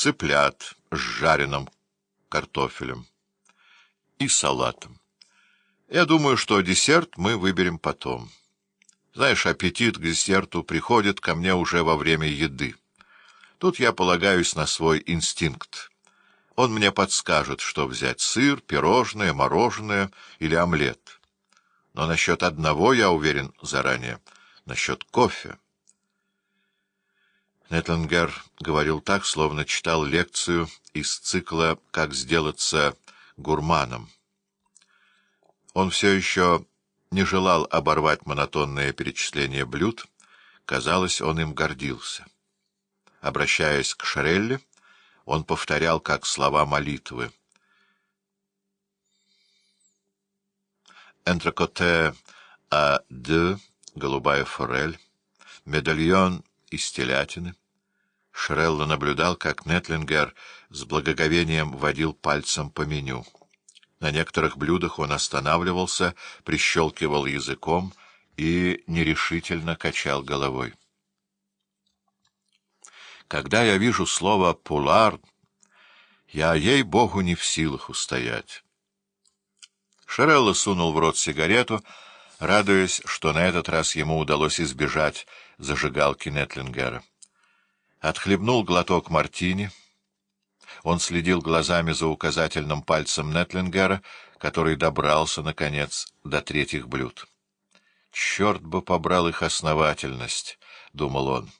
цыплят с жареным картофелем и салатом. Я думаю, что десерт мы выберем потом. Знаешь, аппетит к десерту приходит ко мне уже во время еды. Тут я полагаюсь на свой инстинкт. Он мне подскажет, что взять — сыр, пирожное, мороженое или омлет. Но насчет одного я уверен заранее — насчет кофе. Нетлингер говорил так, словно читал лекцию из цикла «Как сделаться гурманом». Он все еще не желал оборвать монотонное перечисление блюд, казалось, он им гордился. Обращаясь к Шарелли, он повторял как слова молитвы. «Энтрекоте а де, голубая форель, медальон из телятины». Шрелла наблюдал, как Нетлингер с благоговением водил пальцем по меню. На некоторых блюдах он останавливался, прищелкивал языком и нерешительно качал головой. Когда я вижу слово «пулар», я, ей-богу, не в силах устоять. Шерелла сунул в рот сигарету, радуясь, что на этот раз ему удалось избежать зажигалки Нетлингера. Отхлебнул глоток мартини. Он следил глазами за указательным пальцем Нетлингера, который добрался, наконец, до третьих блюд. «Черт бы побрал их основательность», — думал он.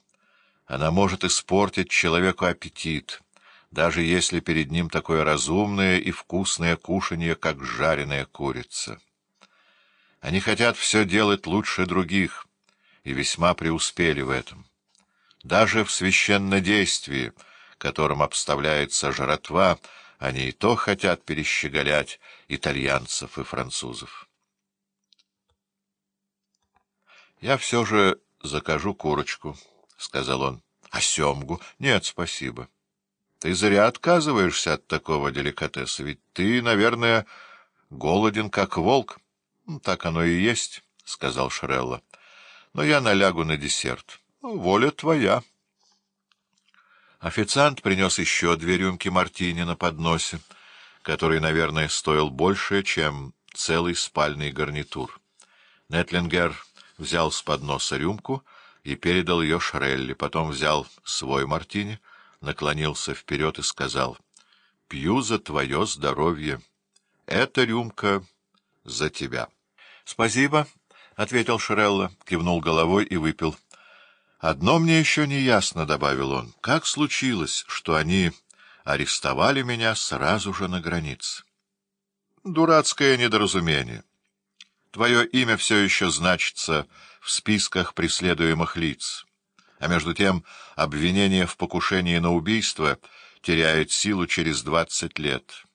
«Она может испортить человеку аппетит, даже если перед ним такое разумное и вкусное кушанье, как жареная курица. Они хотят все делать лучше других, и весьма преуспели в этом». Даже в священнодействии, которым обставляется жратва, они и то хотят перещеголять итальянцев и французов. — Я все же закажу курочку, — сказал он. — А семгу? — Нет, спасибо. Ты зря отказываешься от такого деликатеса, ведь ты, наверное, голоден, как волк. — Так оно и есть, — сказал Шрелла. — Но я налягу на десерт. Воля твоя. Официант принес еще две рюмки мартини на подносе, который, наверное, стоил больше, чем целый спальный гарнитур. Нетлингер взял с подноса рюмку и передал ее Шрелли, потом взял свой мартини, наклонился вперед и сказал, — Пью за твое здоровье. Эта рюмка за тебя. — Спасибо, — ответил Шрелла, кивнул головой и выпил. «Одно мне еще не ясно», — добавил он. «Как случилось, что они арестовали меня сразу же на границе?» «Дурацкое недоразумение. Твое имя все еще значится в списках преследуемых лиц, а между тем обвинение в покушении на убийство теряет силу через двадцать лет.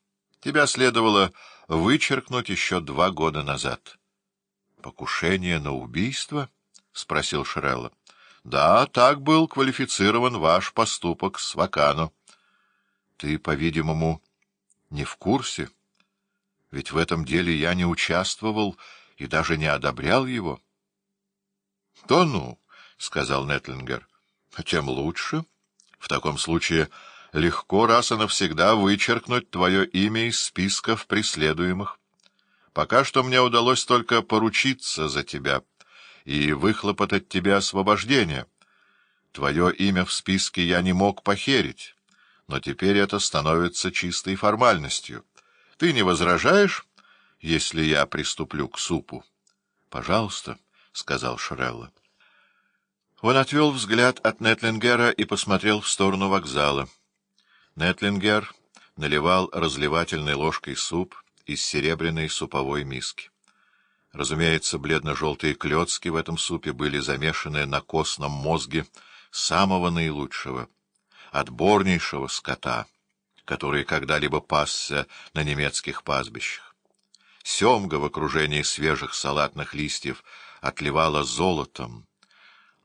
Тебя следовало вычеркнуть еще два года назад». «Покушение на убийство?» — спросил Шрелла. Да, так был квалифицирован ваш поступок с Вакану. Ты, по-видимому, не в курсе, ведь в этом деле я не участвовал и даже не одобрял его. — То ну, — сказал Нетлингер, — тем лучше. В таком случае легко раз и навсегда вычеркнуть твое имя из списков преследуемых. Пока что мне удалось только поручиться за тебя — и выхлопотать тебе освобождение. Твое имя в списке я не мог похерить, но теперь это становится чистой формальностью. Ты не возражаешь, если я приступлю к супу? — Пожалуйста, — сказал Шрелла. Он отвел взгляд от Нетлингера и посмотрел в сторону вокзала. Нетлингер наливал разливательной ложкой суп из серебряной суповой миски. Разумеется, бледно-желтые клетки в этом супе были замешаны на костном мозге самого наилучшего, отборнейшего скота, который когда-либо пасся на немецких пастбищах. Семга в окружении свежих салатных листьев отливала золотом.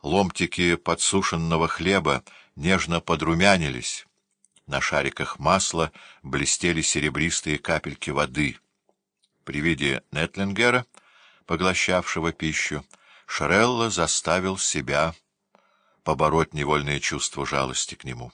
Ломтики подсушенного хлеба нежно подрумянились. На шариках масла блестели серебристые капельки воды. При виде Нетлингера поглощавшего пищу, Шрелла заставил себя побороть невольное чувство жалости к нему.